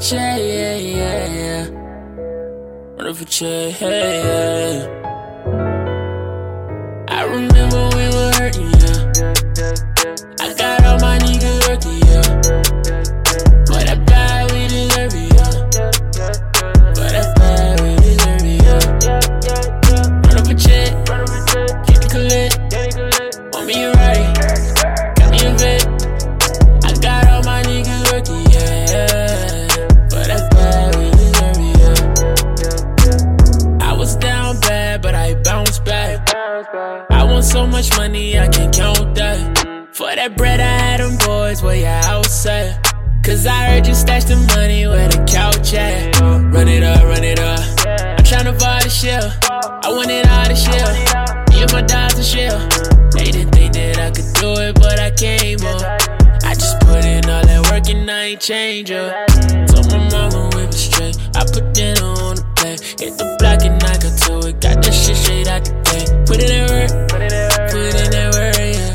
for yeah, yeah, yeah. Run up for hey, yeah. I want so much money, I can't count that. For that bread, I had them boys where you outside. Cause I heard you stash the money where the couch at. Run it up, run it up. I'm tryna buy the shell. I want it all the shell. Me and my dogs to shell. They didn't think that I could do it, but I came up. I just put in all that work and I ain't change up. Gate. Put it in work. Put in that work, yeah.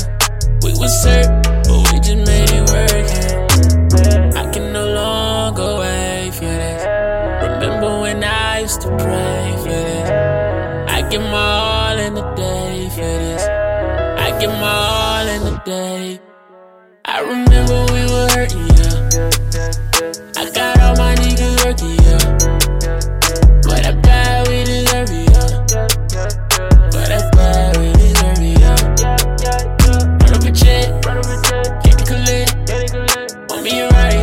We was hurt, but we just made it work, yeah. I can no longer wait for this. Remember when I used to pray for this? I give my all in the day for this. I give my all in the day. I remember we were hurting, be right.